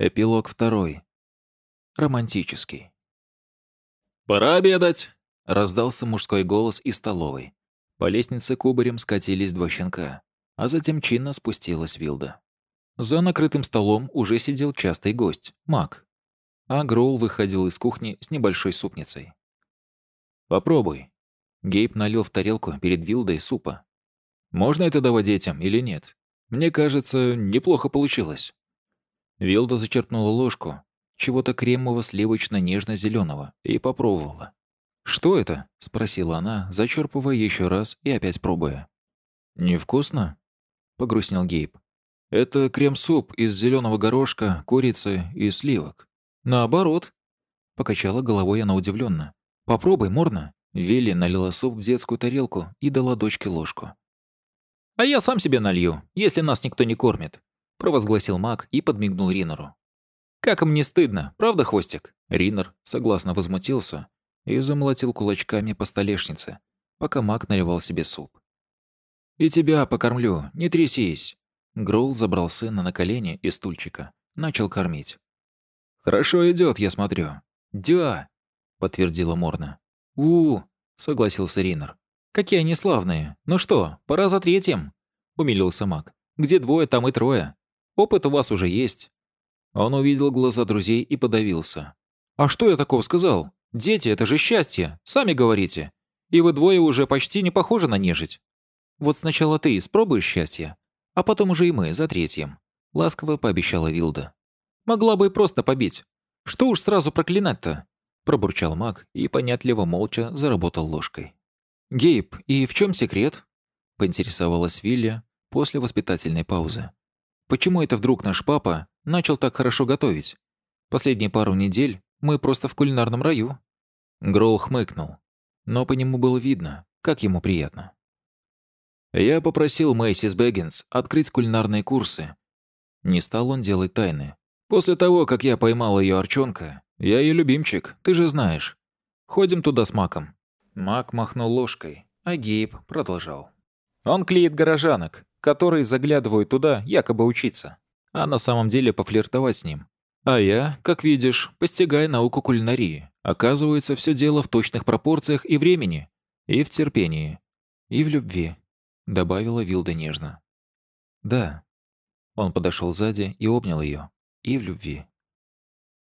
Эпилог второй. Романтический. «Пора обедать!» — раздался мужской голос из столовой. По лестнице кубарем скатились два щенка, а затем чинно спустилась Вилда. За накрытым столом уже сидел частый гость — Мак. А Гроул выходил из кухни с небольшой супницей. «Попробуй». Гейб налил в тарелку перед Вилдой супа. «Можно это давать детям или нет? Мне кажется, неплохо получилось». Вилда зачерпнула ложку, чего-то кремово-сливочно-нежно-зеленого, и попробовала. «Что это?» — спросила она, зачерпывая еще раз и опять пробуя. «Невкусно?» — погрустнел Гейб. «Это крем-суп из зеленого горошка, курицы и сливок». «Наоборот», — покачала головой она удивленно. «Попробуй, морно». Вилли налила суп в детскую тарелку и дала дочке ложку. «А я сам себе налью, если нас никто не кормит», — провозгласил маг и подмигнул Ринору. «Как им не стыдно, правда, Хвостик?» Ринор согласно возмутился и замолотил кулачками по столешнице, пока маг наливал себе суп. «И тебя покормлю, не трясись!» Гроул забрал сына на колени из стульчика, начал кормить. «Хорошо идет, я смотрю». «Да!» — подтвердила Морна. у согласился Ринор. «Какие они славные! Ну что, пора за третьим!» — умилился маг. «Где двое, там и трое. Опыт у вас уже есть». Он увидел глаза друзей и подавился. «А что я такого сказал? Дети — это же счастье, сами говорите. И вы двое уже почти не похожи на нежить. Вот сначала ты испробуешь счастье, а потом уже и мы за третьим», — ласково пообещала Вилда. «Могла бы и просто побить. Что уж сразу проклинать-то?» — пробурчал маг и понятливо молча заработал ложкой. «Гейб, и в чем секрет?» — поинтересовалась Вилля после воспитательной паузы. «Почему это вдруг наш папа начал так хорошо готовить? Последние пару недель мы просто в кулинарном раю». Гролл хмыкнул, но по нему было видно, как ему приятно. Я попросил Мэйсис Бэггинс открыть кулинарные курсы. Не стал он делать тайны. После того, как я поймал ее арчонка, я ее любимчик, ты же знаешь. Ходим туда с Маком. Мак махнул ложкой, а Гейб продолжал. Он клеит горожанок, которые заглядывают туда якобы учиться, а на самом деле пофлиртовать с ним. А я, как видишь, постигая науку кулинарии. Оказывается, все дело в точных пропорциях и времени, и в терпении, и в любви добавила Вилда нежно. «Да». Он подошел сзади и обнял ее. «И в любви».